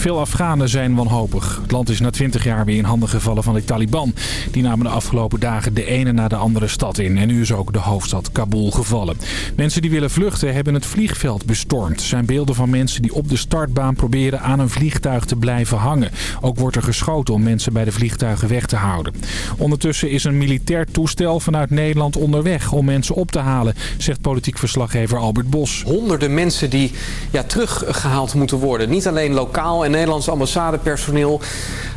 Veel Afghanen zijn wanhopig. Het land is na 20 jaar weer in handen gevallen van de Taliban. Die namen de afgelopen dagen de ene na de andere stad in. En nu is ook de hoofdstad Kabul gevallen. Mensen die willen vluchten hebben het vliegveld bestormd. Er zijn beelden van mensen die op de startbaan proberen aan een vliegtuig te blijven hangen. Ook wordt er geschoten om mensen bij de vliegtuigen weg te houden. Ondertussen is een militair toestel vanuit Nederland onderweg om mensen op te halen, zegt politiek verslaggever Albert Bos. Honderden mensen die ja, teruggehaald moeten worden. Niet alleen lokaal en Nederlands ambassadepersoneel.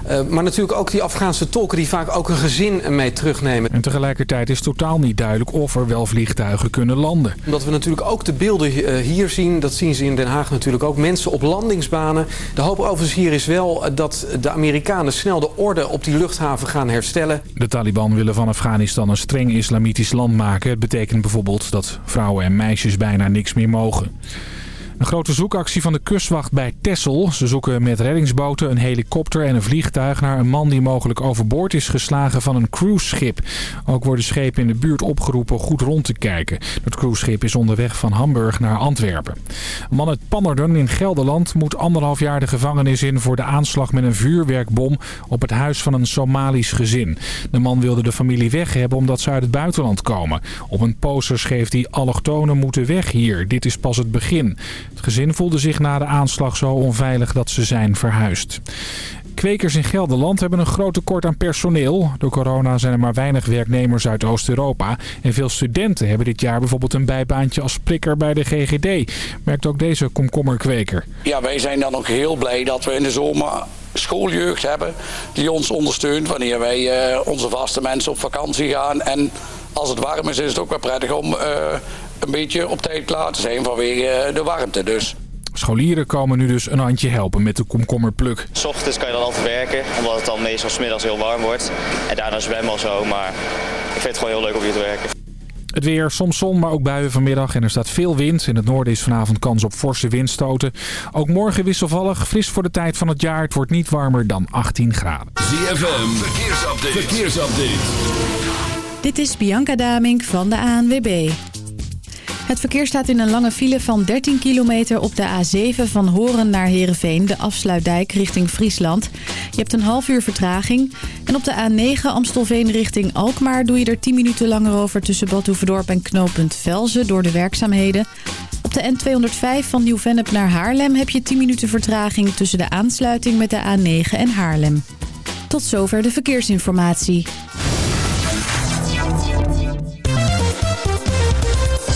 Uh, maar natuurlijk ook die Afghaanse tolken die vaak ook een gezin mee terugnemen. En tegelijkertijd is totaal niet duidelijk of er wel vliegtuigen kunnen landen. Omdat we natuurlijk ook de beelden hier zien, dat zien ze in Den Haag natuurlijk ook. Mensen op landingsbanen. De hoop overigens hier is wel dat de Amerikanen snel de orde op die luchthaven gaan herstellen. De Taliban willen van Afghanistan een streng islamitisch land maken. Het betekent bijvoorbeeld dat vrouwen en meisjes bijna niks meer mogen. Een grote zoekactie van de kustwacht bij Texel. Ze zoeken met reddingsboten, een helikopter en een vliegtuig naar een man die mogelijk overboord is geslagen van een cruiseschip. Ook worden schepen in de buurt opgeroepen goed rond te kijken. Het cruiseschip is onderweg van Hamburg naar Antwerpen. Een man uit Pannerden in Gelderland moet anderhalf jaar de gevangenis in voor de aanslag met een vuurwerkbom op het huis van een Somalisch gezin. De man wilde de familie weg hebben omdat ze uit het buitenland komen. Op een poster schreef hij allochtonen moeten weg hier. Dit is pas het begin. Het gezin voelde zich na de aanslag zo onveilig dat ze zijn verhuisd. Kwekers in Gelderland hebben een groot tekort aan personeel. Door corona zijn er maar weinig werknemers uit Oost-Europa. En veel studenten hebben dit jaar bijvoorbeeld een bijbaantje als prikker bij de GGD. Merkt ook deze komkommerkweker. Ja, wij zijn dan ook heel blij dat we in de zomer schooljeugd hebben die ons ondersteunt wanneer wij uh, onze vaste mensen op vakantie gaan. En als het warm is, is het ook wel prettig om uh, een beetje op tijd te zijn vanwege de warmte dus. Scholieren komen nu dus een handje helpen met de komkommerpluk. S ochtends kan je dan altijd werken, omdat het dan meestal smiddags heel warm wordt. En daarna zwemmen al zo, maar ik vind het gewoon heel leuk om hier te werken. Het weer, soms zon, maar ook buien vanmiddag. En er staat veel wind. In het noorden is vanavond kans op forse windstoten. Ook morgen wisselvallig, fris voor de tijd van het jaar. Het wordt niet warmer dan 18 graden. ZFM, verkeersupdate. verkeersupdate. Dit is Bianca Damink van de ANWB. Het verkeer staat in een lange file van 13 kilometer op de A7 van Horen naar Heerenveen, de afsluitdijk richting Friesland. Je hebt een half uur vertraging. En op de A9 Amstelveen richting Alkmaar doe je er 10 minuten langer over tussen Bad Hoeverdorp en knooppunt Velzen door de werkzaamheden. Op de N205 van Nieuw-Vennep naar Haarlem heb je 10 minuten vertraging tussen de aansluiting met de A9 en Haarlem. Tot zover de verkeersinformatie.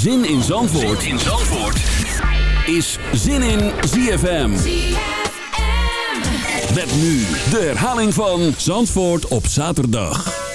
Zin in Zandvoort, zin in Zandvoort. is Zin in ZFM. Met nu de herhaling van Zandvoort op zaterdag.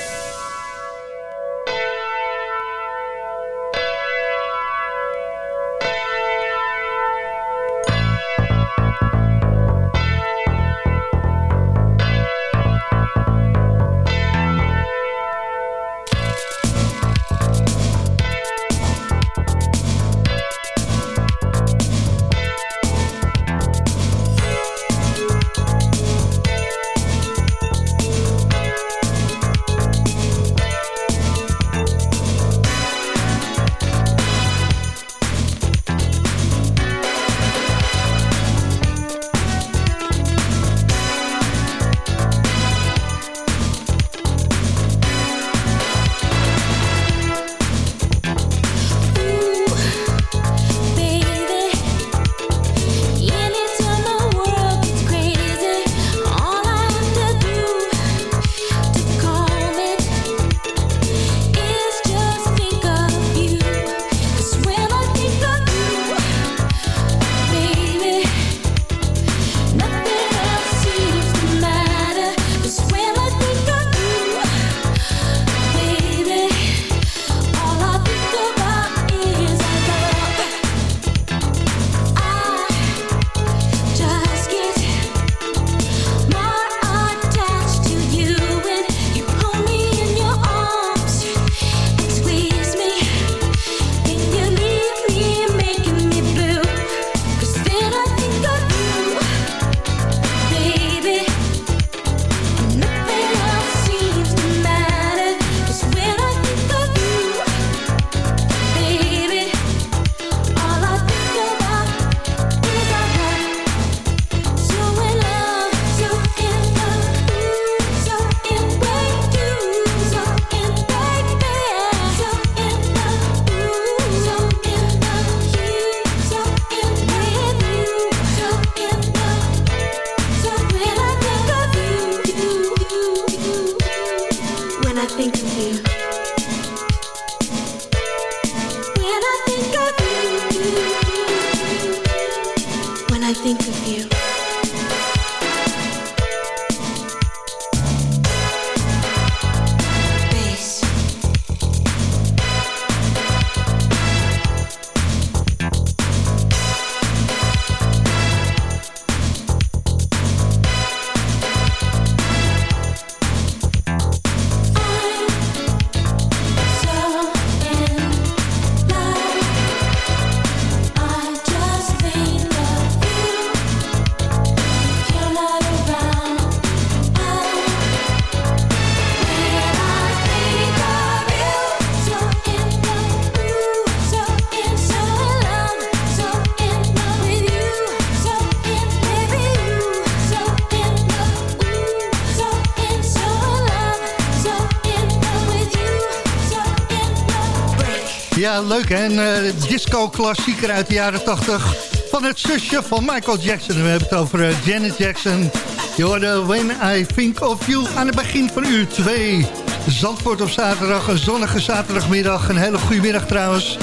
Leuk hè? Een uh, disco-klassieker uit de jaren 80 van het zusje van Michael Jackson. We hebben het over uh, Janet Jackson. Je hoorde When I Think of You aan het begin van uur 2. Zandvoort op zaterdag, een zonnige zaterdagmiddag. Een hele goede middag trouwens.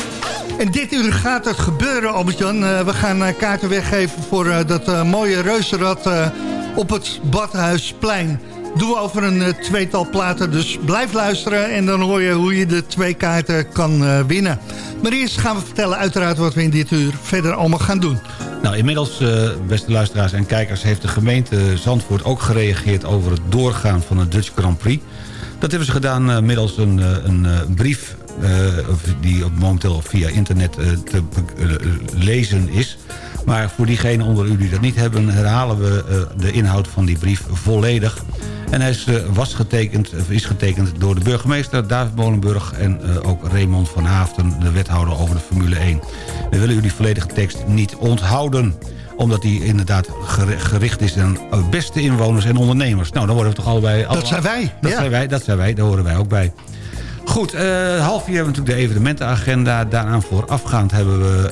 En dit uur gaat het gebeuren, Albert-Jan. Uh, we gaan kaarten weggeven voor dat mooie reuzenrad op het Badhuisplein doen we over een eh, tweetal platen. Dus blijf luisteren en dan hoor je hoe je de twee kaarten kan uh, winnen. Maar eerst gaan we vertellen uiteraard wat we in dit uur verder allemaal gaan doen. Nou, inmiddels, uh, beste luisteraars en kijkers... heeft de gemeente Zandvoort ook gereageerd over het doorgaan van de Dutch Grand Prix. Dat hebben ze gedaan uh, middels een, een brief... die momenteel via internet te lezen is... Maar voor diegenen onder u die dat niet hebben... herhalen we de inhoud van die brief volledig. En hij is, eh, was getekend, is getekend door de burgemeester David Molenburg... en eh, ook Raymond van Haafden, de wethouder over de Formule 1. We willen u die volledige tekst niet onthouden omdat die inderdaad gericht is aan beste inwoners en ondernemers. Nou, dan worden we toch allebei... Dat zijn wij. Dat zijn wij, dat zijn wij, daar horen wij ook bij. Goed, uh, half vier hebben we natuurlijk de evenementenagenda. Daaraan voorafgaand hebben we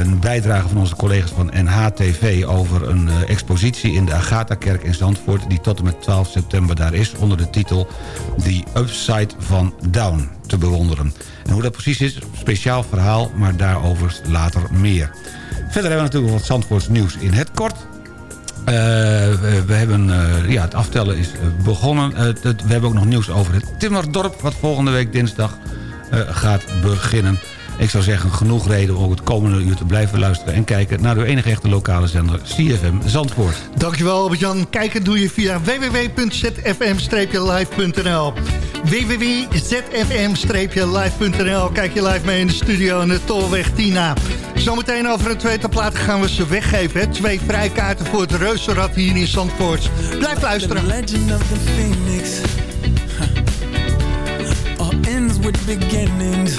een bijdrage van onze collega's van NHTV... over een uh, expositie in de Agatha-kerk in Zandvoort... die tot en met 12 september daar is... onder de titel The Upside van Down te bewonderen. En hoe dat precies is, speciaal verhaal... maar daarover later meer. Verder hebben we natuurlijk wat Zandvoorts nieuws in het kort... Uh, we, hebben, uh, ja, het aftellen is begonnen. We hebben ook nog nieuws over het Timmerdorp... wat volgende week dinsdag gaat beginnen. Ik zou zeggen, genoeg reden om het komende uur te blijven luisteren... en kijken naar uw enige echte lokale zender CFM Zandvoort. Dankjewel Albert-Jan. Kijken doe je via www.zfm-live.nl www.zfm-live.nl Kijk je live mee in de studio in de Tolweg Tina. Zometeen over een tweede plaat gaan we ze weggeven. Hè? Twee vrijkaarten voor het reuzenrad hier in Zandvoort. Blijf luisteren. The legend of the Phoenix All ends with beginnings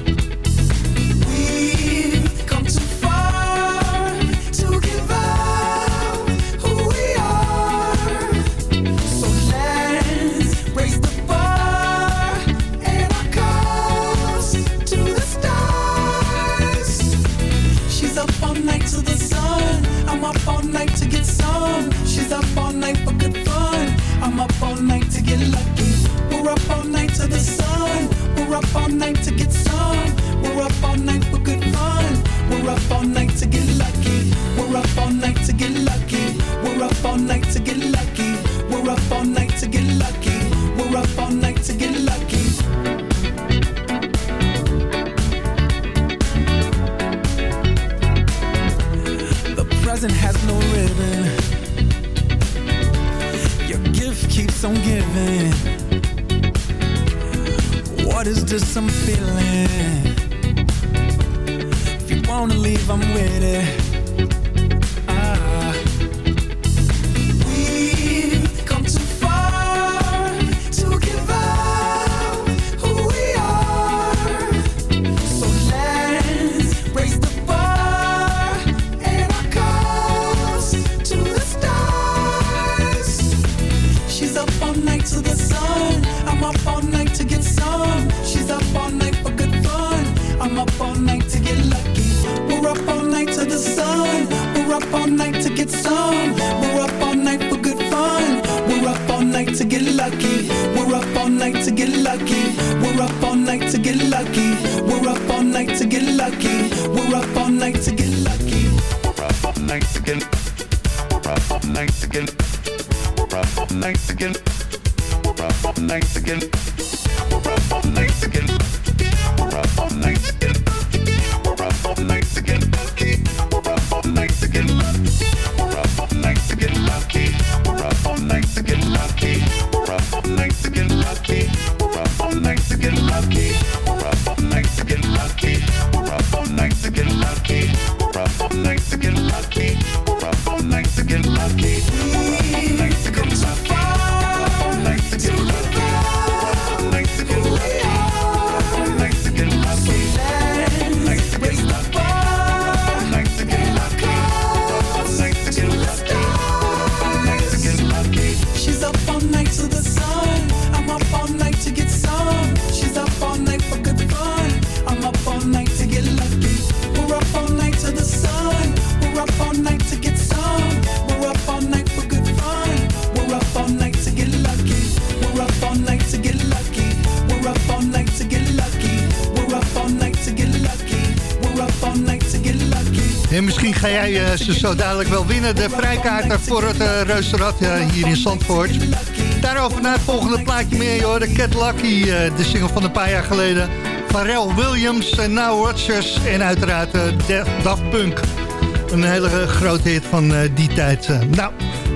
nice again. Nice again. We're Nice again. Nice again. Eh, ze zo dadelijk wel winnen. De vrijkaarten voor het uh, eh, hier in Zandvoort. Daarover naar het volgende plaatje meer, hoor. De Cat Lucky, eh, de single van een paar jaar geleden. Pharrell Williams en Now Rodgers. En uiteraard eh, Da- Daft Punk. Een hele eh, grote hit van eh, die tijd. eh. Nou,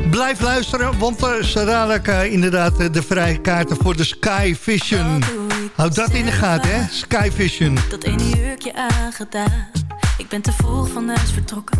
blijf luisteren, want er is dadelijk eh, inderdaad eh, de vrijkaarten voor de Sky Vision. Houd dat in de gaten, hè? Sky Vision. Dat ene jurkje aangedaan. Ik ben te vroeg van huis vertrokken,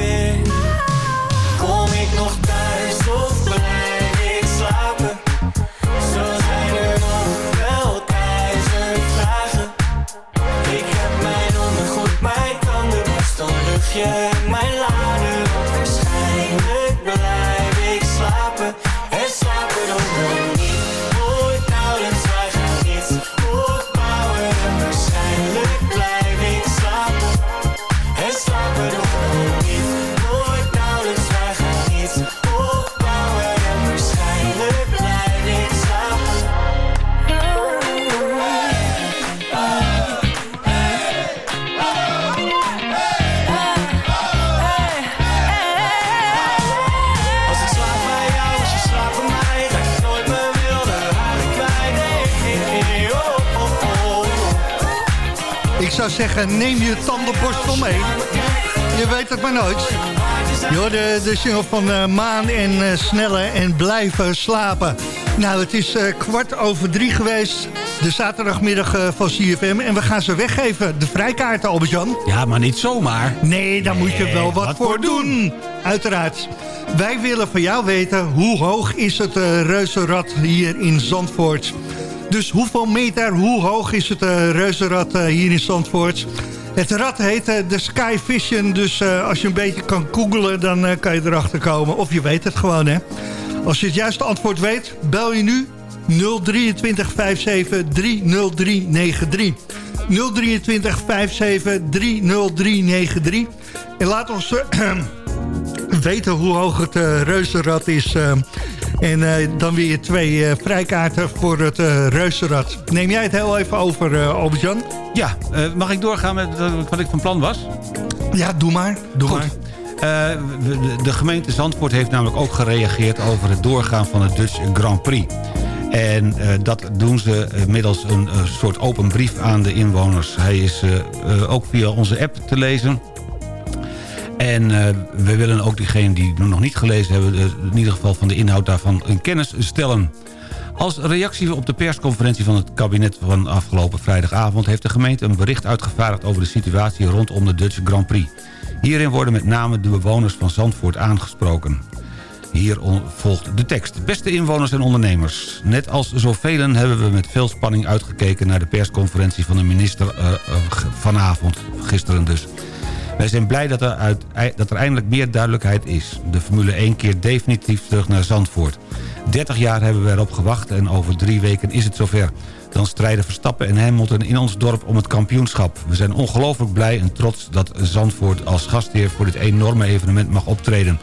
Ik zou zeggen, neem je tandenborstel mee. Je weet het maar nooit. Je hoorde de single van eh, Maan en eh, Snelle en Blijven Slapen. Nou, het is eh, kwart over drie geweest. De zaterdagmiddag van CFM. En we gaan ze weggeven. De vrijkaarten, Albert-Jan. Ja, maar niet zomaar. Nee, daar moet je wel wat, wat voor doen. Uiteraard. Wij willen van jou weten hoe hoog is het reuzenrad hier in Zandvoort. Dus hoeveel meter, hoe hoog is het uh, reuzenrad uh, hier in Zandvoort? Het rad heet uh, de Sky Vision, dus als je een beetje kan googlen... dan kan je erachter komen. Of je weet het gewoon, hè. Als je het juiste antwoord weet, bel je nu 023 57 30393. 023 57 30393. En laat ons... weten hoe hoog het reuzenrad is En eh, dan weer twee eh, vrijkaarten voor het uh, reuzenrad. Neem jij het heel even over, uh, Albert-Jan? Ja, mag ik doorgaan met wat ik van plan was? Ja, doe maar. Doe Goed. maar. de, de gemeente Zandvoort heeft namelijk ook gereageerd... over het doorgaan van de Dutch Grand Prix. En uh, dat doen ze middels een uh, soort open brief aan de inwoners. Hij is uh, ook via onze app te lezen. En we willen ook diegenen die nog niet gelezen hebben... in ieder geval van de inhoud daarvan een kennis stellen. Als reactie op de persconferentie van het kabinet van afgelopen vrijdagavond... heeft de gemeente een bericht uitgevaardigd over de situatie rondom de Dutch Grand Prix. Hierin worden met name de bewoners van Zandvoort aangesproken. Hier volgt de tekst. Beste inwoners en ondernemers. Net als zoveel hebben we met veel spanning uitgekeken... naar de persconferentie van de minister uh, vanavond, gisteren dus. Wij zijn blij dat er, uit, dat er eindelijk meer duidelijkheid is. De Formule 1 keert definitief terug naar Zandvoort. 30 jaar hebben we erop gewacht en over drie weken is het zover. Dan strijden Verstappen en Hamilton in ons dorp om het kampioenschap. We zijn ongelooflijk blij en trots dat Zandvoort als gastheer... voor dit enorme evenement mag optreden.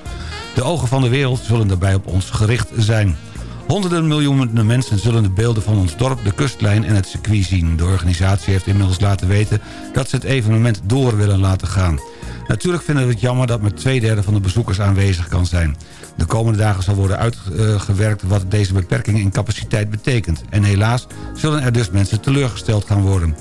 De ogen van de wereld zullen daarbij op ons gericht zijn. Honderden miljoenen mensen zullen de beelden van ons dorp, de kustlijn en het circuit zien. De organisatie heeft inmiddels laten weten dat ze het evenement door willen laten gaan. Natuurlijk vinden we het jammer dat maar twee derde van de bezoekers aanwezig kan zijn. De komende dagen zal worden uitgewerkt wat deze beperking in capaciteit betekent. En helaas zullen er dus mensen teleurgesteld gaan worden.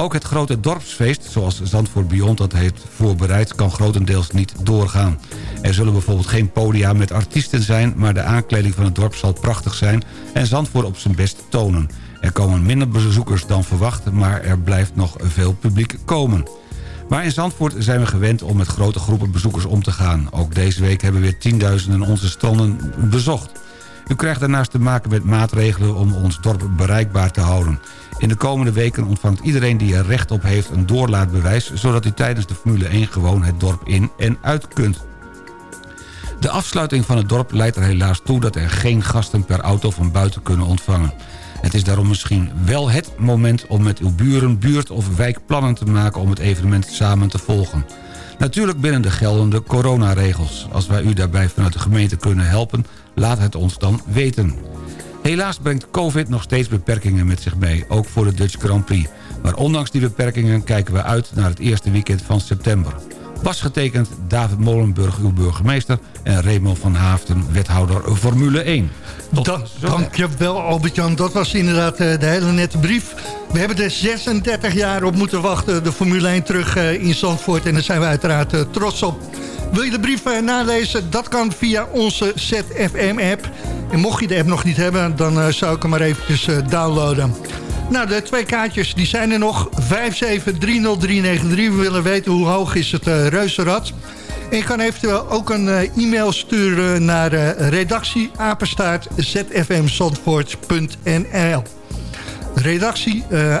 Ook het grote dorpsfeest, zoals Zandvoort Beyond dat heeft voorbereid... kan grotendeels niet doorgaan. Er zullen bijvoorbeeld geen podia met artiesten zijn... maar de aankleding van het dorp zal prachtig zijn... en Zandvoort op zijn best tonen. Er komen minder bezoekers dan verwacht... maar er blijft nog veel publiek komen. Maar in Zandvoort zijn we gewend om met grote groepen bezoekers om te gaan. Ook deze week hebben weer tienduizenden onze stranden bezocht. U krijgt daarnaast te maken met maatregelen om ons dorp bereikbaar te houden. In de komende weken ontvangt iedereen die er recht op heeft een doorlaatbewijs... zodat u tijdens de Formule 1 gewoon het dorp in en uit kunt. De afsluiting van het dorp leidt er helaas toe... dat er geen gasten per auto van buiten kunnen ontvangen. Het is daarom misschien wel het moment om met uw buren, buurt of wijk plannen te maken... om het evenement samen te volgen. Natuurlijk binnen de geldende coronaregels. Als wij u daarbij vanuit de gemeente kunnen helpen, laat het ons dan weten. Helaas brengt COVID nog steeds beperkingen met zich mee, ook voor de Dutch Grand Prix. Maar ondanks die beperkingen kijken we uit naar het eerste weekend van september. Was getekend David Molenburg, uw burgemeester... en Remo van Haafden, wethouder Formule 1. Da dankjewel Albert-Jan, dat was inderdaad uh, de hele nette brief. We hebben er 36 jaar op moeten wachten, de Formule 1 terug uh, in Zandvoort... en daar zijn we uiteraard uh, trots op. Wil je de brief nalezen? Dat kan via onze ZFM-app. En mocht je de app nog niet hebben, dan zou ik hem maar eventjes downloaden. Nou, de twee kaartjes die zijn er nog. 5730393. We willen weten hoe hoog is het uh, reuzenrad. En je kan eventueel ook een uh, e-mail sturen naar uh, redactie apenstaart zfmzandvoort.nl Redactie uh,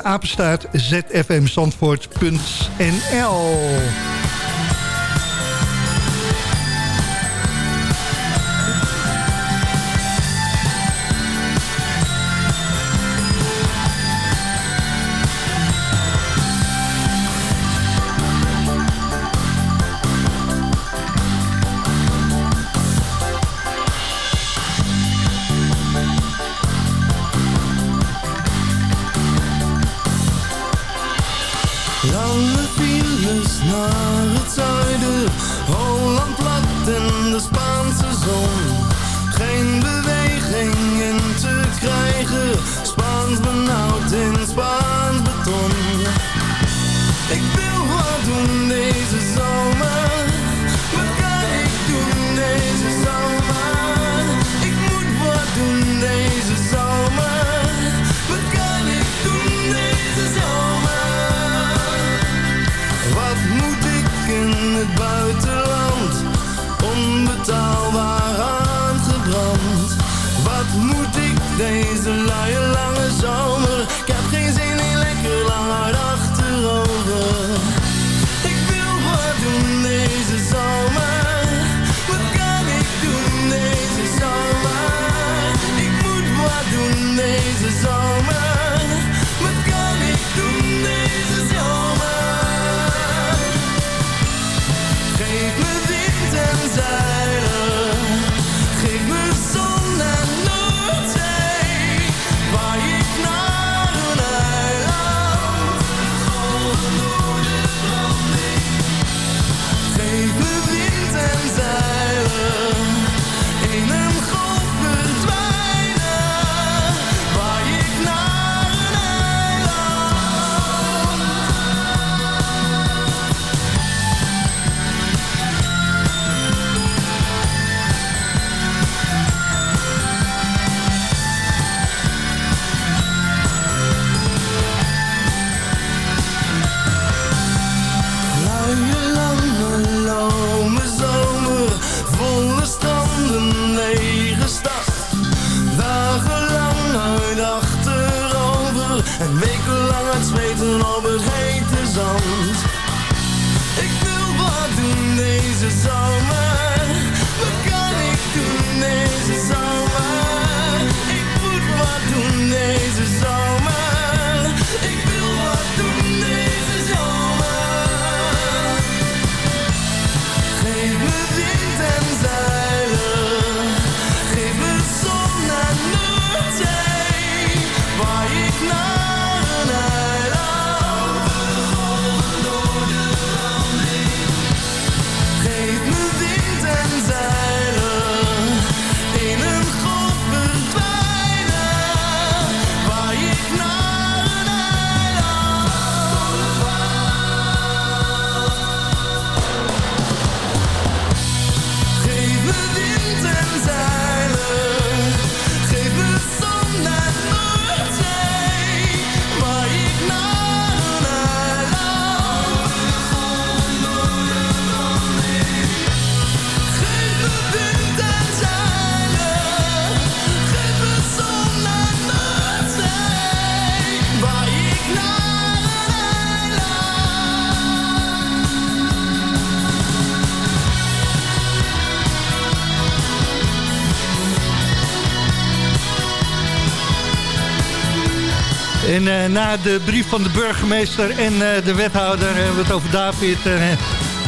na de brief van de burgemeester en eh, de wethouder... hebben het over David uh,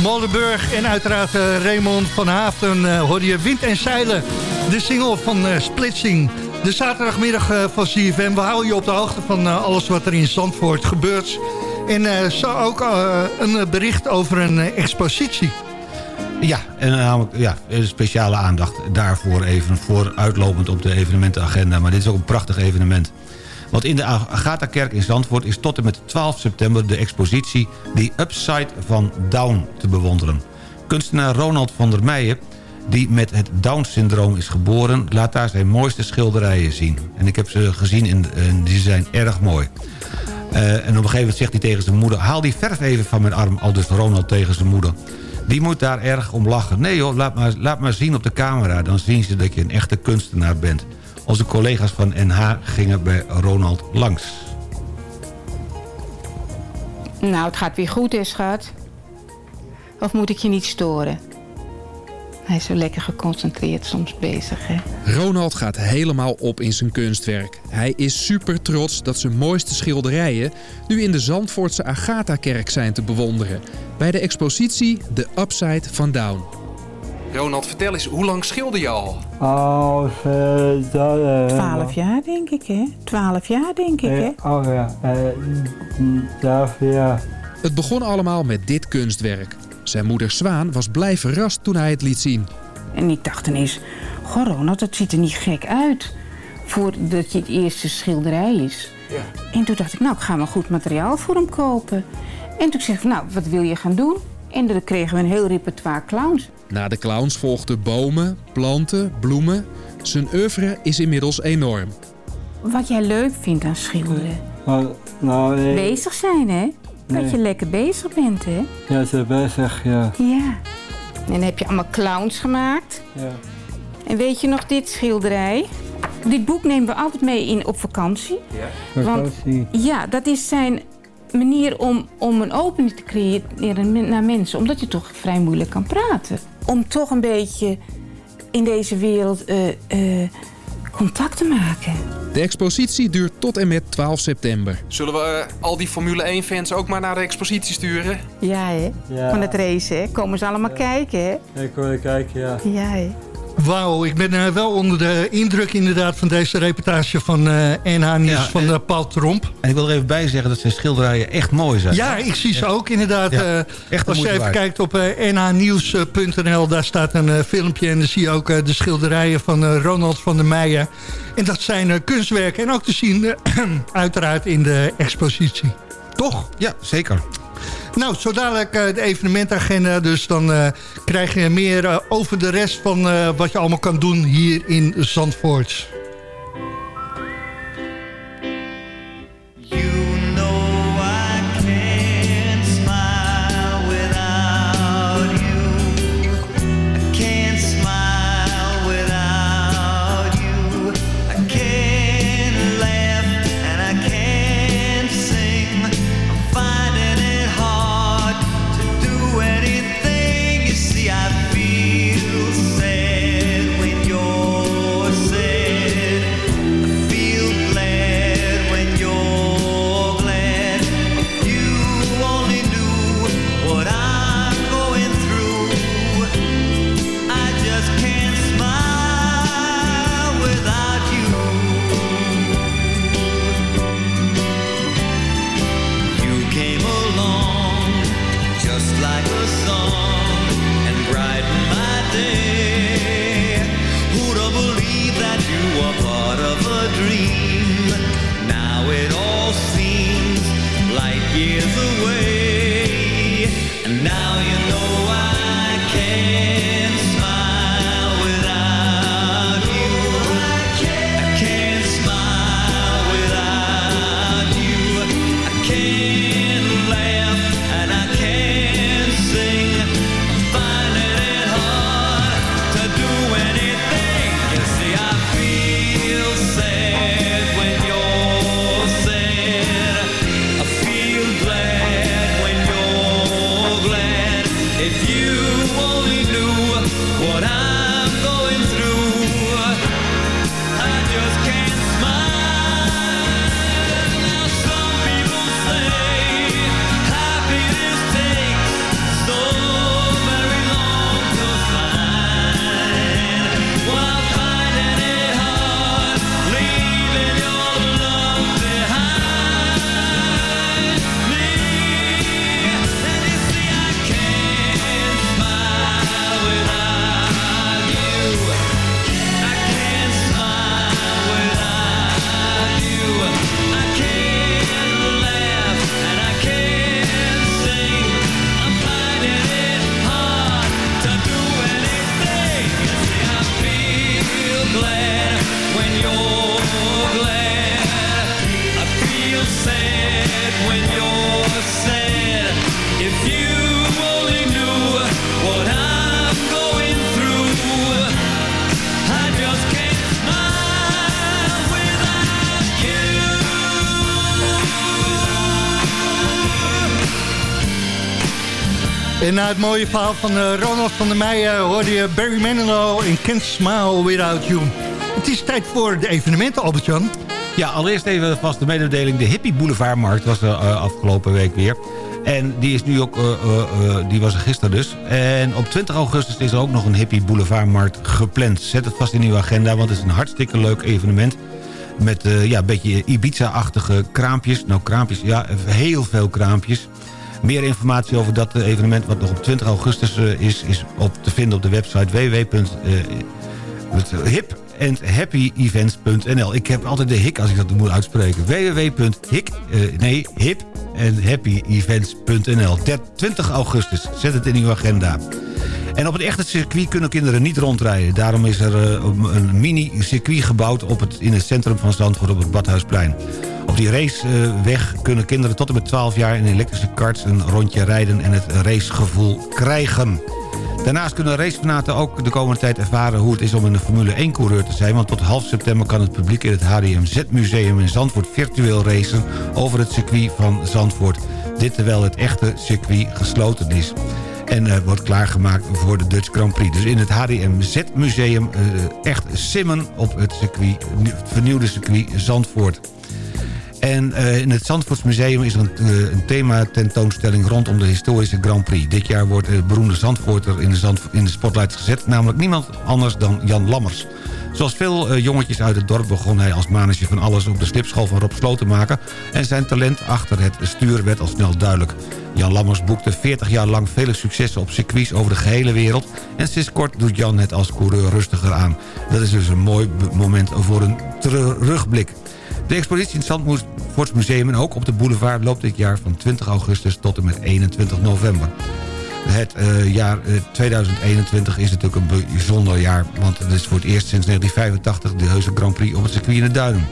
Molenburg en uiteraard eh, Raymond van Haafden... eh hoorde je Wind en Zeilen, de single van eh, Splitsing. De zaterdagmiddag eh, van CFM. We houden je op de hoogte van eh, alles wat er in Zandvoort gebeurt. En eh, zo ook eh, een bericht over een eh, expositie. Ja, en namelijk ja, speciale aandacht daarvoor even vooruitlopend op de evenementenagenda. Maar dit is ook een prachtig evenement. Want in de Agatha-kerk in Zandvoort is tot en met 12 september de expositie The Upside van Down te bewonderen. Kunstenaar Ronald van der Meijen, die met het Down-syndroom is geboren... laat daar zijn mooiste schilderijen zien. En ik heb ze gezien en, en die zijn erg mooi. Eh, en op een gegeven moment zegt hij tegen zijn moeder... haal die verf even van mijn arm, al dus Ronald tegen zijn moeder. Die moet daar erg om lachen. Nee joh, laat maar, laat maar zien op de camera. Dan zien ze dat je een echte kunstenaar bent. Onze collega's van NH gingen bij Ronald langs. Nou, het gaat weer goed, hè, schat? Of moet ik je niet storen? Hij is zo lekker geconcentreerd soms bezig, hè? Ronald gaat helemaal op in zijn kunstwerk. Hij is super trots dat zijn mooiste schilderijen nu in de Zandvoortse Agatha-kerk zijn te bewonderen. Bij de expositie The Upside van Down. Ronald, vertel eens, hoe lang schilder je al? Als eh, dat... eh, Twaalf jaar, denk ik, hè? Twaalf jaar, denk ik, hè? eh, oh ja, eh, twaalf jaar. Het begon allemaal met dit kunstwerk. Zijn moeder Zwaan was blij verrast toen hij het liet zien. En ik dacht ineens, goh Ronald, dat ziet er niet gek uit. Voordat je het eerste schilderij is. Ja. En toen dacht ik, nou, ik ga maar goed materiaal voor hem kopen. En toen zei ik, nou, wat wil je gaan doen? En dan kregen we een heel repertoire clowns. Na de clowns volgden bomen, planten, bloemen. Zijn oeuvre is inmiddels enorm. Wat jij leuk vindt aan schilderen. Maar, nou, nee. Bezig zijn, hè? Dat Nee. je lekker bezig bent, hè? Ja, ze bezig, ja. Ja. En dan heb je allemaal clowns gemaakt. Ja. En weet je nog dit schilderij? Dit boek nemen we altijd mee in, op vakantie. Ja. Want Vakantie. ja, dat is zijn manier om, om een opening te creëren naar mensen. Omdat je toch vrij moeilijk kan praten. Om toch een beetje in deze wereld eh, eh, contact te maken. De expositie duurt tot en met 12 september. Zullen we eh, al die Formule 1-fans ook maar naar de expositie sturen? Ja, hè? Ja. Van het racen, hè? Komen ze allemaal kijken, hè? Ik wil kijken, ja. Ja, hè? Wauw, ik ben eh, wel onder de indruk inderdaad van deze reportage van eh NH Nieuws Ja, van eh, Paul Tromp. En ik wil er even bij zeggen dat zijn schilderijen echt mooi zijn. Ja, ik zie ze ook inderdaad. Ja, echt als je even waard. kijkt op nhnieuws.nl, daar staat een filmpje en dan zie je ook de schilderijen van Ronald van der Meijen. En dat zijn kunstwerken en ook te zien uiteraard in de expositie. Toch? Ja, zeker. Nou, zo dadelijk eh, de evenementagenda. Dus dan eh, krijg je meer eh, over de rest van wat je allemaal kan doen hier in Zandvoort. Only knew what I'm going through, I just can't En na het mooie verhaal van eh, Ronald van der Meijen... hoorde je Barry Manilow in Can't Smile Without You. Het is tijd voor de evenementen, Albert-Jan. Ja, allereerst even vast de mededeling. De Hippie Boulevardmarkt was er eh, afgelopen week weer. En die, is nu ook, eh, die was er gisteren dus. En op 20 augustus is er ook nog een Hippie Boulevardmarkt gepland. Zet het vast in uw agenda, want het is een hartstikke leuk evenement. Met ja, een beetje Ibiza-achtige kraampjes. Nou, kraampjes, ja, heel veel kraampjes. Meer informatie over dat eh, evenement wat nog op 20 augustus eh, is... is op te vinden op de website www met hip and happyevents.nl. Ik heb altijd de hik als ik dat moet uitspreken. www.hik, eh, nee, hip happyevents.nl. 20 augustus, zet het in uw agenda. En op het echte circuit kunnen kinderen niet rondrijden. Daarom is er eh, een mini-circuit gebouwd op het, in het centrum van Zandvoort op het Badhuisplein. Op die raceweg kunnen kinderen tot en met 12 jaar in elektrische karts een rondje rijden en het racegevoel krijgen. Daarnaast kunnen racefanaten ook de komende tijd ervaren hoe het is om een Formule 1-coureur te zijn. Want tot half september kan het publiek in het HDMZ-museum in Zandvoort virtueel racen over het circuit van Zandvoort. Dit terwijl het echte circuit gesloten is. En eh, wordt klaargemaakt voor de Dutch Grand Prix. Dus in het HDMZ-museum eh, echt simmen op het, circuit, vernieuwde circuit Zandvoort. En uh, in het Zandvoortsmuseum is er een, een thema-tentoonstelling rondom de historische Grand Prix. Dit jaar wordt de beroemde Zandvoorter in de, in de spotlight gezet... namelijk niemand anders dan Jan Lammers. Zoals veel uh, jongetjes uit het dorp begon hij als manetje van alles... op de slipschool van Rob Slotenmaker... en zijn talent achter het stuur werd al snel duidelijk. Jan Lammers boekte 40 jaar lang vele successen op circuits over de gehele wereld... en sinds kort doet Jan het als coureur rustiger aan. Dat is dus een mooi moment voor een terugblik. De expositie in het Zandvoortsmuseum en ook op de boulevard loopt dit jaar van 20 augustus tot en met 21 november. Het uh, jaar uh, 2021 is natuurlijk een bijzonder jaar, want het is voor het eerst sinds 1985 de heuse Grand Prix op het circuit in de Duinen.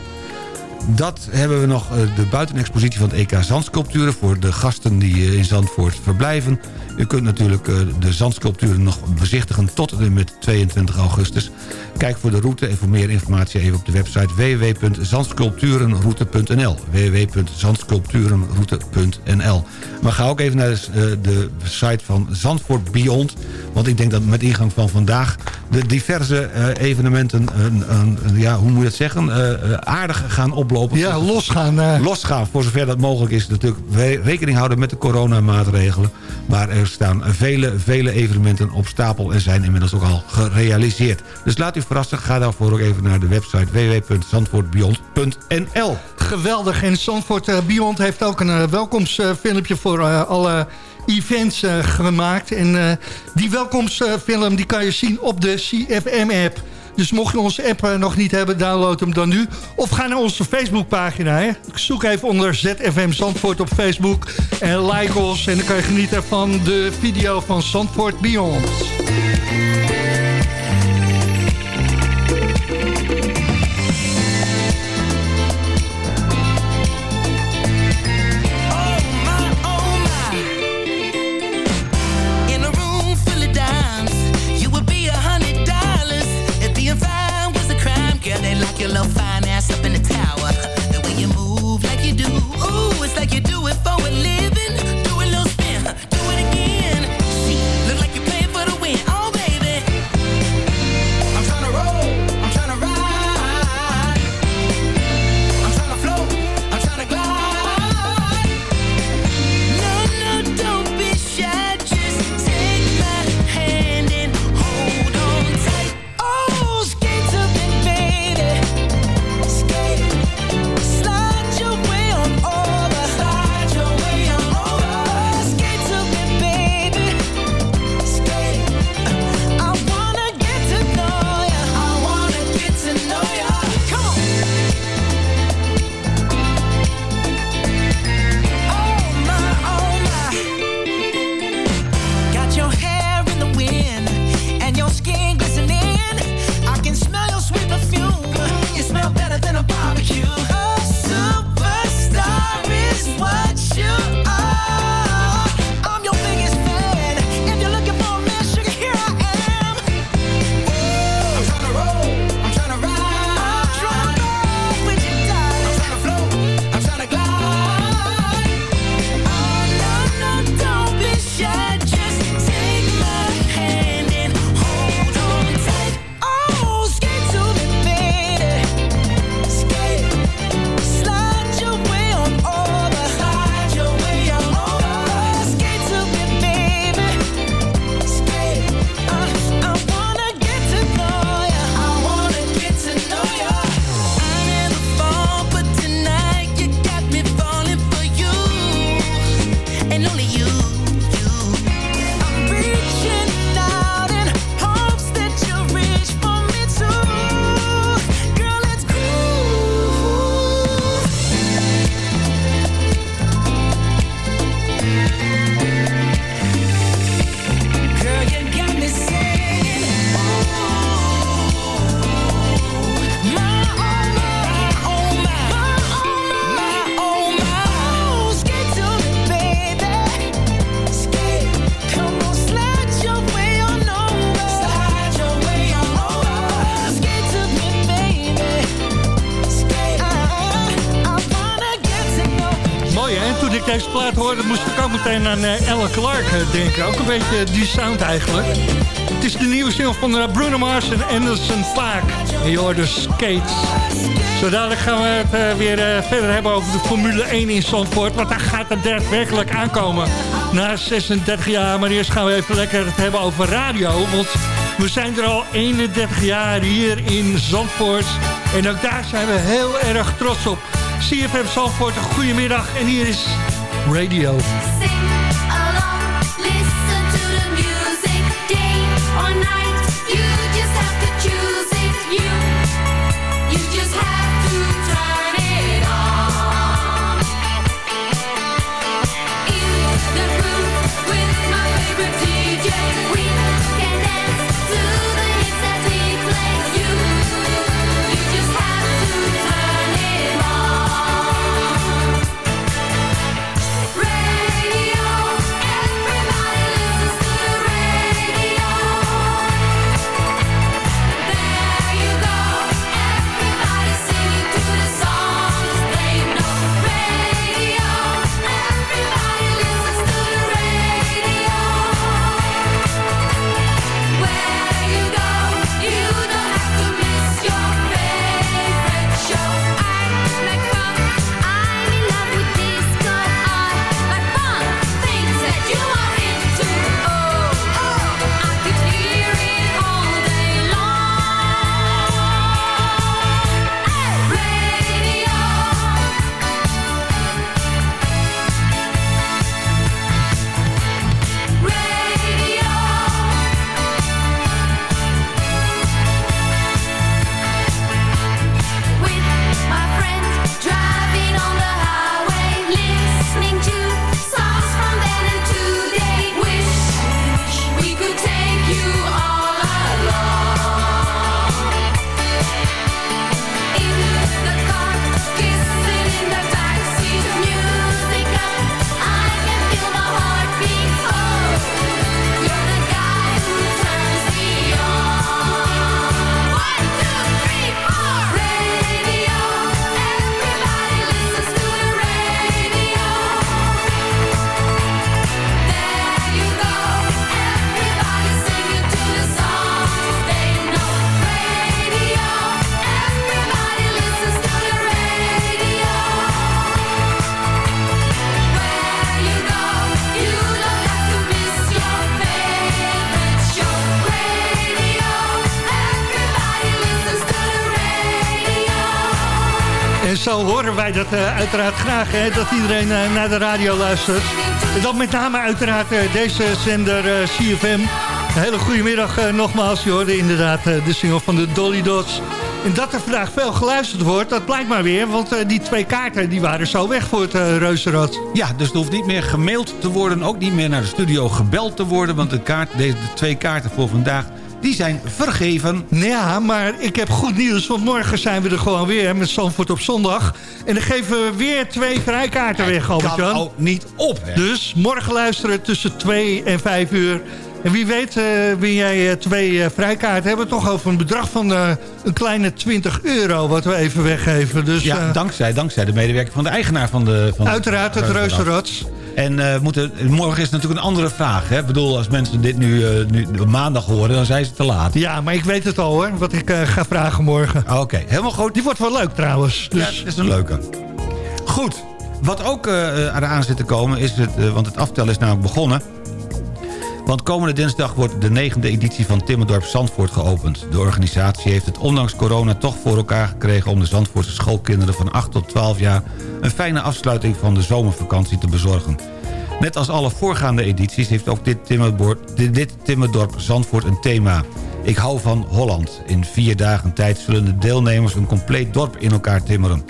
Dat hebben we nog uh, de buitenexpositie van het EK Zandsculpturen... voor de gasten die in Zandvoort verblijven. U kunt natuurlijk de zandsculpturen nog bezichtigen tot en met 22 augustus. Kijk voor de route en voor meer informatie even op de website www.zandsculpturenroute.nl www.zandsculpturenroute.nl Maar ga ook even naar de site van Zandvoort Beyond... want ik denk dat met ingang van vandaag de diverse uh, evenementen... Uh, ja, hoe moet je het zeggen, uh, aardig gaan oplopen. Ja, losgaan. Losgaan, voor zover dat mogelijk is. Natuurlijk rekening houden met de coronamaatregelen. Maar er staan vele, vele evenementen op stapel... en zijn inmiddels ook al gerealiseerd. Dus laat u verrassen. Ga daarvoor ook even naar de website www.zandvoortbeyond.nl Geweldig. En Zandvoort Beyond heeft ook een welkomstfilmpje voor alle events eh, gemaakt. En eh, die welkomstfilm die kan je zien op de CFM-app. Dus mocht je onze app eh, nog niet hebben, download hem dan nu. Of ga naar onze Facebookpagina. Hè. Zoek even onder ZFM Zandvoort op Facebook. En like ons en dan kan je genieten van de video van Zandvoort Beyond. Eh, denken. Ook een beetje die sound eigenlijk. Het is de nieuwe zin van eh, Bruno Mars en Anderson Paak. En je hoort Skates. Zo dadelijk gaan we het eh, weer verder hebben over de Formule 1 in Zandvoort. Want daar gaat het daadwerkelijk aankomen. Na 36 jaar, maar eerst gaan we even lekker het hebben over radio. Want we zijn er al 31 jaar hier in Zandvoort. En ook daar zijn we heel erg trots op. CFM Zandvoort, een goedemiddag. En hier is Radio. Dat eh, uiteraard graag, dat iedereen eh, naar de radio luistert. En dan met name uiteraard eh, deze zender CFM. Een hele goede middag nogmaals. Je hoorde inderdaad de single van de Dolly Dots. En dat er vandaag veel geluisterd wordt, dat blijkt maar weer. Want die twee kaarten die waren zo weg voor het uh, Reuzenrad. Ja, dus er hoeft niet meer gemaild te worden. Ook niet meer naar de studio gebeld te worden. Want de, kaart, deze, de twee kaarten voor vandaag die zijn vergeven. Ja, maar ik heb goed nieuws, want morgen zijn we er gewoon weer met Zandvoort op zondag. En dan geven we weer twee vrijkaarten weg, Albert-Jan. kan ook niet op, hè? Dus morgen luisteren tussen 2 en 5 uur. En wie weet uh, win jij uh, twee uh, vrijkaarten. Hebben we toch over een bedrag van een kleine 20 euro wat we even weggeven. Dus, ja, dankzij, dankzij de medewerker van de eigenaar van de... Van uiteraard, het Reuzenrad. En uh, moeten, morgen is natuurlijk een andere vraag. Hè? Ik bedoel, als mensen dit nu, uh, nu maandag horen, dan zijn ze te laat. Ja, maar ik weet het al hoor, wat ik uh, ga vragen morgen. Oké, okay. helemaal goed. Die wordt wel leuk trouwens. Dus... Ja, dat is een leuke. Goed, wat ook eraan zit te komen, is het, want het aftellen is namelijk begonnen... Want komende dinsdag wordt de negende editie van Timmerdorp Zandvoort geopend. De organisatie heeft het ondanks corona toch voor elkaar gekregen... om de Zandvoortse schoolkinderen van 8 tot 12 jaar... een fijne afsluiting van de zomervakantie te bezorgen. Net als alle voorgaande edities heeft ook dit, dit, dit Timmerdorp Zandvoort een thema. Ik hou van Holland. In vier dagen tijd zullen de deelnemers een compleet dorp in elkaar timmeren.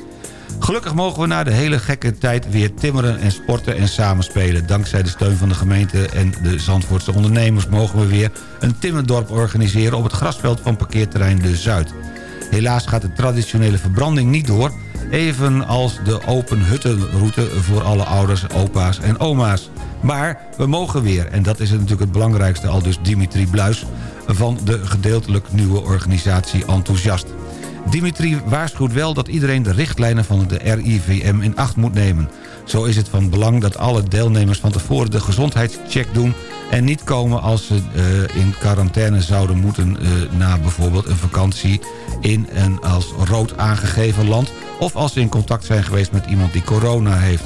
Gelukkig mogen we na de hele gekke tijd weer timmeren en sporten en samenspelen. Dankzij de steun van de gemeente en de Zandvoortse ondernemers... mogen we weer een timmerdorp organiseren op het grasveld van parkeerterrein De Zuid. Helaas gaat de traditionele verbranding niet door... evenals de open huttenroute voor alle ouders, opa's en oma's. Maar we mogen weer, en dat is natuurlijk het belangrijkste... al dus Dimitri Bluis van de gedeeltelijk nieuwe organisatie Enthousiast. Dimitri waarschuwt wel dat iedereen de richtlijnen van de RIVM in acht moet nemen. Zo is het van belang dat alle deelnemers van tevoren de gezondheidscheck doen... en niet komen als ze uh, in quarantaine zouden moeten uh, na bijvoorbeeld een vakantie... in een als rood aangegeven land... of als ze in contact zijn geweest met iemand die corona heeft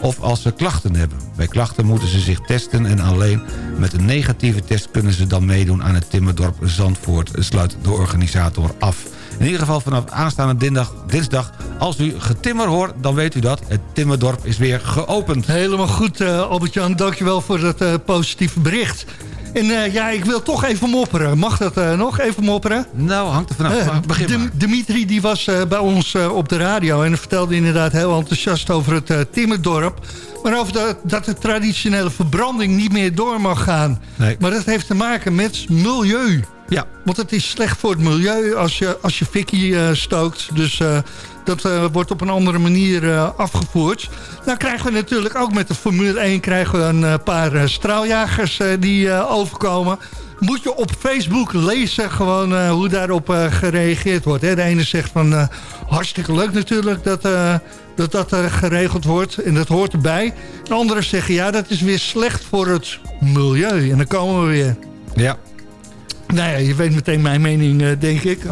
of als ze klachten hebben. Bij klachten moeten ze zich testen en alleen met een negatieve test kunnen ze dan meedoen aan het Timmerdorp Zandvoort, sluit de organisator af. In ieder geval vanaf aanstaande dinsdag, dinsdag als u getimmer hoort, dan weet u dat. Het Timmerdorp is weer geopend. Helemaal goed, uh, Albert-Jan. Dankjewel voor dat uh, positieve bericht. En uh, ja, ik wil toch even mopperen. Mag dat uh, nog? Even mopperen? Nou, hangt er vanaf. Uh, Begin maar. Dimitri die was bij ons op de radio... en vertelde inderdaad heel enthousiast over het Timmerdorp. Maar over de, dat de traditionele verbranding niet meer door mag gaan. Nee. Maar dat heeft te maken met milieu. Ja. Want het is slecht voor het milieu als je, als je fikkie stookt. Dus dat uh, wordt op een andere manier uh, afgevoerd. Nou krijgen we natuurlijk ook met de Formule 1 krijgen we een uh, paar straaljagers die overkomen. Moet je op Facebook lezen gewoon hoe daarop gereageerd wordt. Hè? De ene zegt van hartstikke leuk natuurlijk dat dat, dat geregeld wordt. En dat hoort erbij. De andere zeggen ja dat is weer slecht voor het milieu. En dan komen we weer. Ja, nou ja, je weet meteen mijn mening, uh, denk ik.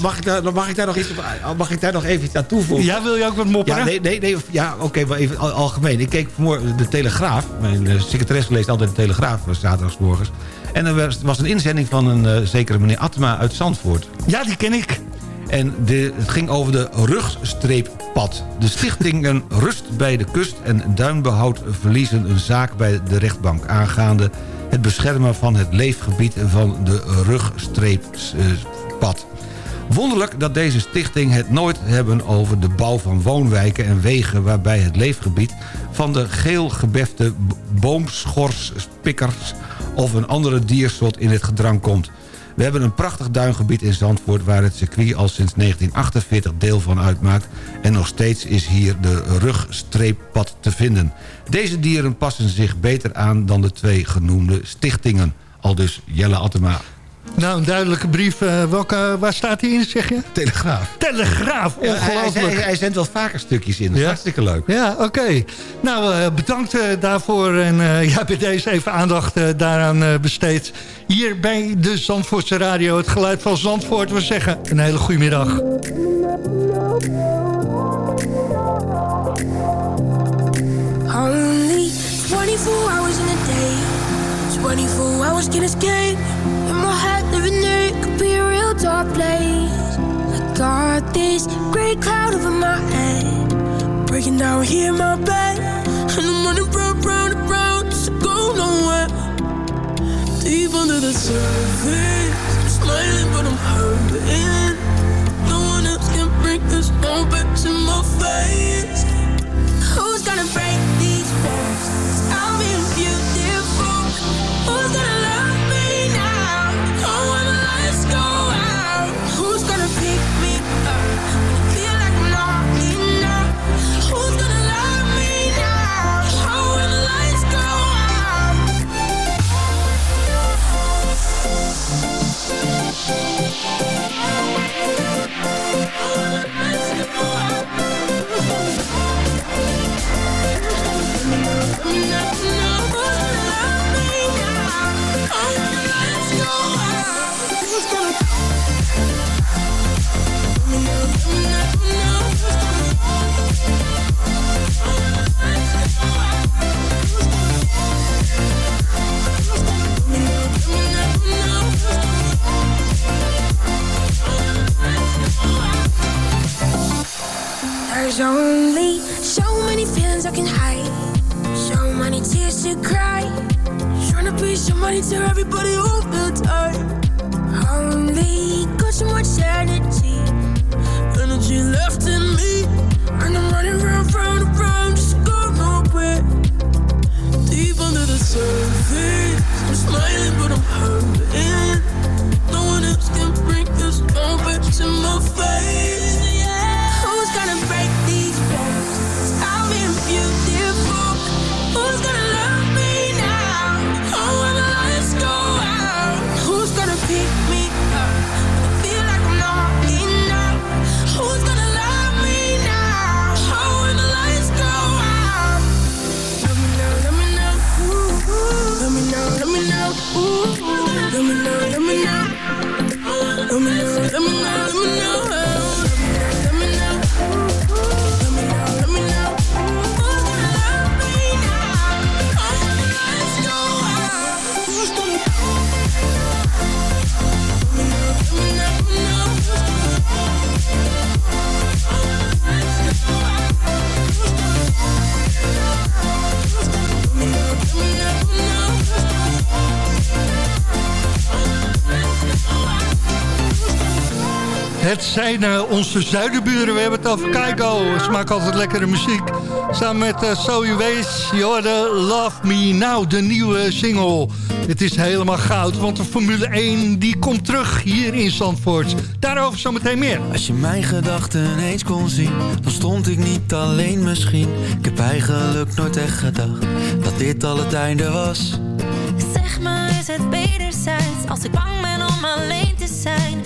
mag, ik daar, mag, ik daar nog iets, mag ik daar nog even iets aan toevoegen? Ja, wil je ook wat mopperen? Ja, nee, nee, nee ja oké, okay, maar even al, algemeen. Ik keek vanmorgen de Telegraaf. Mijn uh, secretaresse leest altijd de Telegraaf, zaterdagsmorgens. En er was, was een inzending van een uh, zekere meneer Atma uit Zandvoort. Ja, die ken ik. En de, het ging over de rugstreeppad. De stichtingen Rust bij de Kust en Duinbehoud verliezen een zaak bij de rechtbank aangaande het beschermen van het leefgebied van de rugstreeppad. Wonderlijk dat deze stichting het nooit hebben over de bouw van woonwijken en wegen... waarbij het leefgebied van de geelgebefte boomschorspikkers of een andere diersoort in het gedrang komt. We hebben een prachtig duingebied in Zandvoort... waar het circuit al sinds 1948 deel van uitmaakt... en nog steeds is hier de rugstreeppad te vinden. Deze dieren passen zich beter aan dan de twee genoemde stichtingen. Al dus Jelle Attema nou, een duidelijke brief. Uh, welke, waar staat hij in, zeg je? Telegraaf. Telegraaf, ongelooflijk. Ja, hij, hij, hij zendt wel vaker stukjes in. Dat is ja? hartstikke leuk. Ja, oké. Okay. Nou, uh, bedankt uh, daarvoor. En ja, bij deze even aandacht daaraan besteed. Hier bij de Zandvoortse Radio. Het geluid van Zandvoort. We zeggen een hele goede middag. Only 24 hours in a day 24 hours can escape In my head living there could be a real dark place I got this gray cloud over my head Breaking down here in my bed, and I'm running round, round and round, just to go nowhere. Deep under the surface, I'm smiling but I'm hurting. No one else can bring this moment to my face. Who's gonna break There's only so many feelings I can hide, so many tears to cry. Trying to be somebody to everybody all the time. Only got so much energy, energy left in me, and I'm running round, zijn eh, onze zuidenburen, we hebben het over Keigo. Ze maken altijd lekkere muziek. Samen met uh, Zoe Wees, je hoorde Love Me Now, de nieuwe single. Het is helemaal goud, want de Formule 1 die komt terug hier in Zandvoort. Daarover zometeen meer. Als je mijn gedachten eens kon zien, dan stond ik niet alleen misschien. Ik heb eigenlijk nooit echt gedacht dat dit al het einde was. Zeg maar, is het wederzijds? Als ik bang ben om alleen te zijn,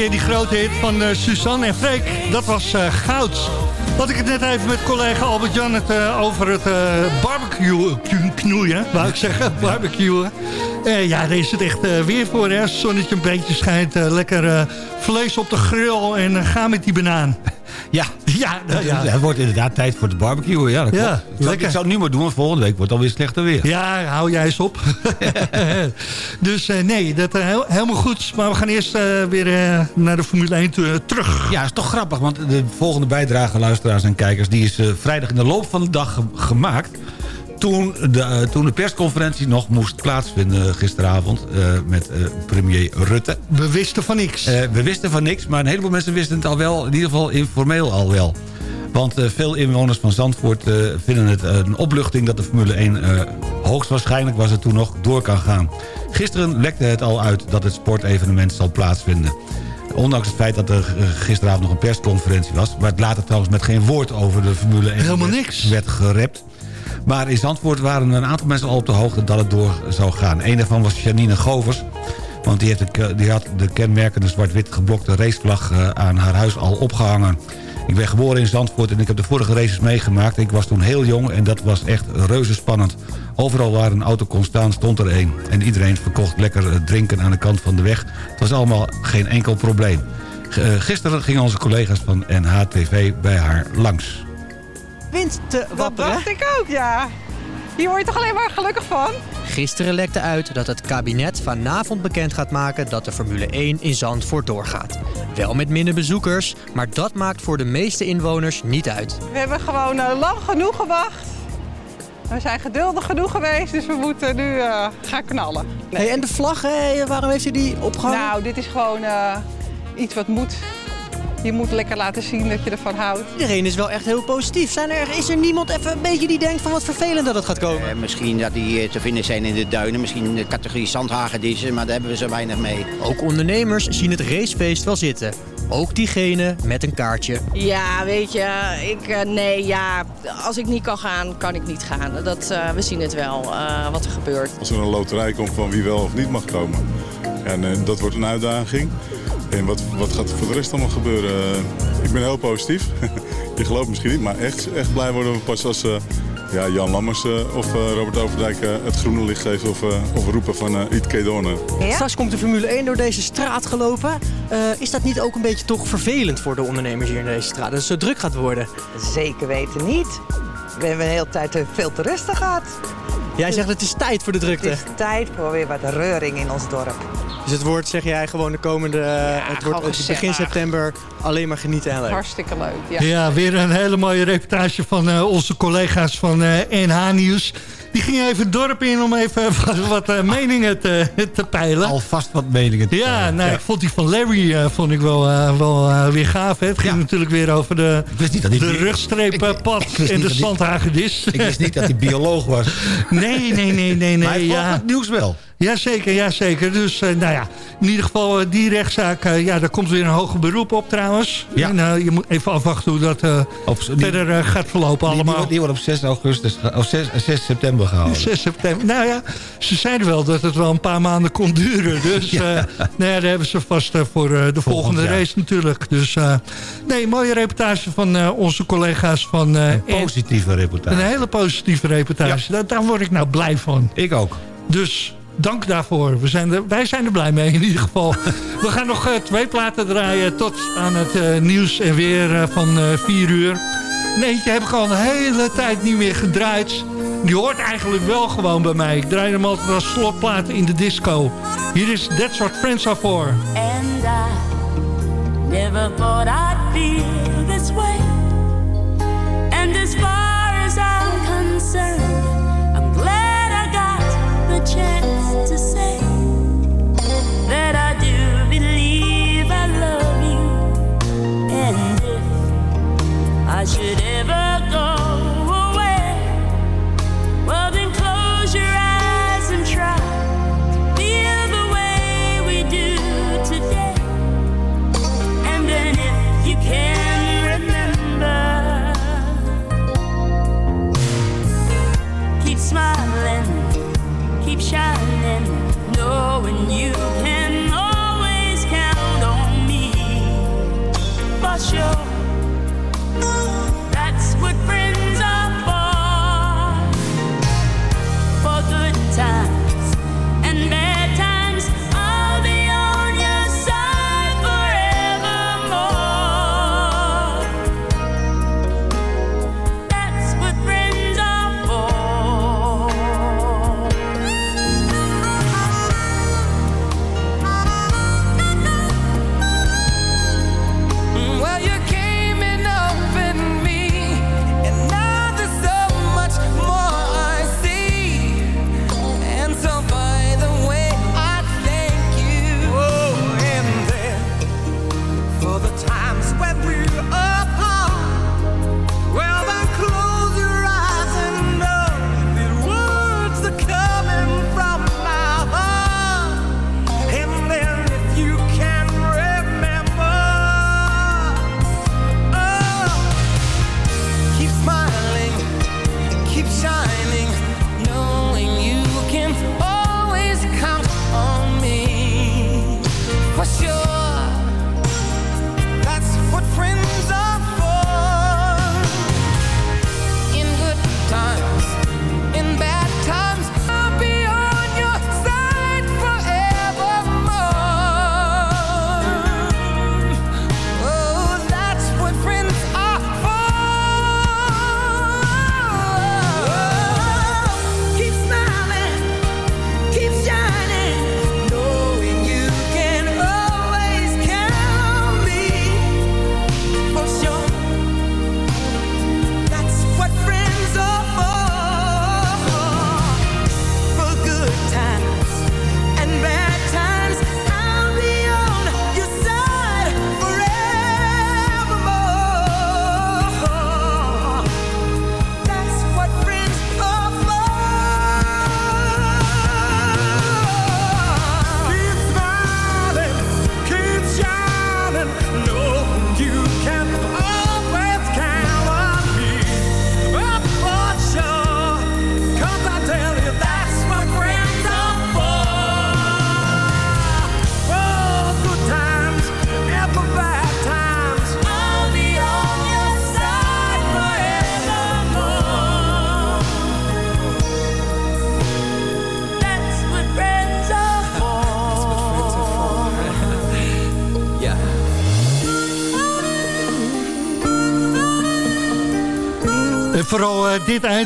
keer die grote hit van eh, Suzanne en Freek. Dat was eh, goud. Had ik het net even met collega Albert-Jan het, eh, over het barbecue knoeien, wou ik zeggen, barbecuen. Ja, daar is het echt weer voor, hè. Zonnetje een beetje schijnt, lekker vlees op de grill en ga met die banaan. Ja, ja, nou ja. het wordt inderdaad tijd voor het barbecue. Ja, dat Ja. Ik zou, ik zou het nu maar doen, want volgende week wordt het alweer slechter weer. Ja, hou jij eens op. dus eh, nee, dat eh, heel- helemaal goed. Maar we gaan eerst eh, weer naar de Formule 1 te- terug. Ja, is toch grappig, want de volgende bijdrage, luisteraars en kijkers... die is vrijdag in de loop van de dag ge- gemaakt... Toen de, eh, toen de persconferentie nog moest plaatsvinden gisteravond... eh, met eh, premier Rutte. We wisten van niks. We wisten van niks, maar een heleboel mensen wisten het al wel... in ieder geval informeel al wel. Want veel inwoners van Zandvoort vinden het een opluchting... dat de Formule 1 eh, hoogstwaarschijnlijk was het toen nog door kan gaan. Gisteren lekte het al uit dat het sportevenement zal plaatsvinden. Ondanks het feit dat er gisteravond nog een persconferentie was... waar het later trouwens met geen woord over de Formule 1 Helemaal niks. werd gerept. Maar in Zandvoort waren een aantal mensen al op de hoogte dat het door zou gaan. Een daarvan was Janine Govers. Want die, heeft die had de kenmerkende zwart-wit geblokte racevlag eh, aan haar huis al opgehangen. Ik ben geboren in Zandvoort en ik heb de vorige races meegemaakt. Ik was toen heel jong en dat was echt reuze spannend. Overal waar een auto kon staan, stond er één. En iedereen verkocht lekker eh, drinken aan de kant van de weg. Het was allemaal geen enkel probleem. Eh, Gisteren gingen onze collega's van NHTV bij haar langs. Wind te Dat wapperen. dacht ik ook, ja. Hier word je toch alleen maar gelukkig van? Gisteren lekte uit dat het kabinet vanavond bekend gaat maken dat de Formule 1 in Zandvoort doorgaat. Wel met minder bezoekers, maar dat maakt voor de meeste inwoners niet uit. We hebben gewoon eh, lang genoeg gewacht. We zijn geduldig genoeg geweest, dus we moeten nu eh, gaan knallen. Hey, en de vlag, hè, waarom heeft u die opgehangen? Nou, dit is gewoon eh, iets wat moet. Je moet lekker laten zien dat je ervan houdt. Iedereen is wel echt heel positief. Zijn er, is er niemand even een beetje die denkt van wat vervelend dat het gaat komen? Eh, misschien dat die eh, te vinden zijn in de duinen. Misschien de categorie zandhagedissen, maar daar hebben we zo weinig mee. Ook ondernemers zien het racefeest wel zitten. Ook diegene met een kaartje. Ja, weet je, ik, eh, nee, ja, als ik niet kan gaan, kan ik niet gaan. Dat, eh, we zien het wel, eh, wat er gebeurt. Als er een loterij komt van wie wel of niet mag komen. En eh, dat wordt een uitdaging. En wat, wat gaat er voor de rest allemaal gebeuren? Eh, ik ben heel positief. Je gelooft misschien niet, maar echt, echt blij worden we pas als eh, ja, Jan Lammers eh, of eh, Robert Overdijk eh, het groene licht geven of, eh, of roepen van uh, Iet. Straks komt de Formule 1 door deze straat gelopen. Eh, is dat niet ook een beetje toch vervelend voor de ondernemers hier in deze straat? Dat het zo druk gaat worden? Zeker weten niet. We hebben een hele tijd veel toeristen gehad. Jij zegt het is tijd voor de drukte. Het is tijd voor weer wat reuring in ons dorp. Dus het wordt, zeg jij, gewoon de komende... eh, het wordt begin september alleen maar genieten en leuk. Hartstikke leuk. Ja. Ja, weer een hele mooie reportage van eh, onze collega's van eh, NH Nieuws. Die gingen even het dorp in om even wat, eh, meningen te, te peilen. Alvast wat meningen te Ja, peilen. nou, Ja. ik vond die van Larry eh, vond ik wel, eh, wel weer gaaf. Hè. Het ging natuurlijk weer over de, niet dat hij- de rugstreeppad en de zandhagedis. Ik wist niet dat hij bioloog was. Nee, nee, nee, nee. nee Maar hij volgt ja. het nieuws wel. Jazeker, jazeker. Dus eh, nou ja, in ieder geval eh, die rechtszaak, eh, ja, daar komt weer een hoger beroep op trouwens. Ja. En je moet even afwachten hoe dat eh, verder gaat verlopen Die, die, allemaal. die wordt op 6, augustus, of 6, 6 september gehouden. 6 september. Nou ja, ze zeiden wel dat het wel een paar maanden kon duren. Dus nou ja, daar hebben ze vast voor de volgende jaar. race natuurlijk. Dus nee, mooie reportage van onze collega's van... Een positieve reportage. Een hele positieve reportage. Daar, daar word ik nou blij van. Ik ook. Dus dank daarvoor. We zijn er, wij zijn er blij mee in ieder geval. We gaan nog eh, twee platen draaien tot aan het eh, nieuws en weer eh, van eh 4 uur. Een eentje heb al een hele tijd niet meer gedraaid. Die hoort eigenlijk wel gewoon bij mij. Ik draai hem altijd als slotplaat in de disco. Hier is That's What Friends Are For. And I never thought I'd feel this way. And as far as I'm concerned, I'm glad I got the chance I should ever go away. Well, then close your eyes and try to feel the way we do today. And then if you can remember, keep smiling, keep shining, knowing you can.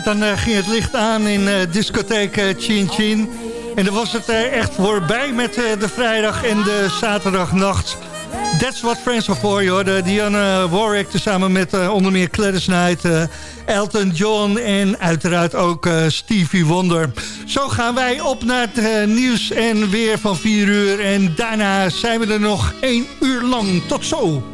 Dan eh, ging het licht aan in eh, discotheek eh, Chin Chin. En dan was het echt voorbij met de vrijdag en de zaterdagnacht. That's what friends are for, joh. De Diana Warwick samen met onder meer Gladys Elton John en uiteraard ook Stevie Wonder. Zo gaan wij op naar het nieuws en weer van 4 uur. En daarna zijn we er nog 1 uur lang. Tot zo!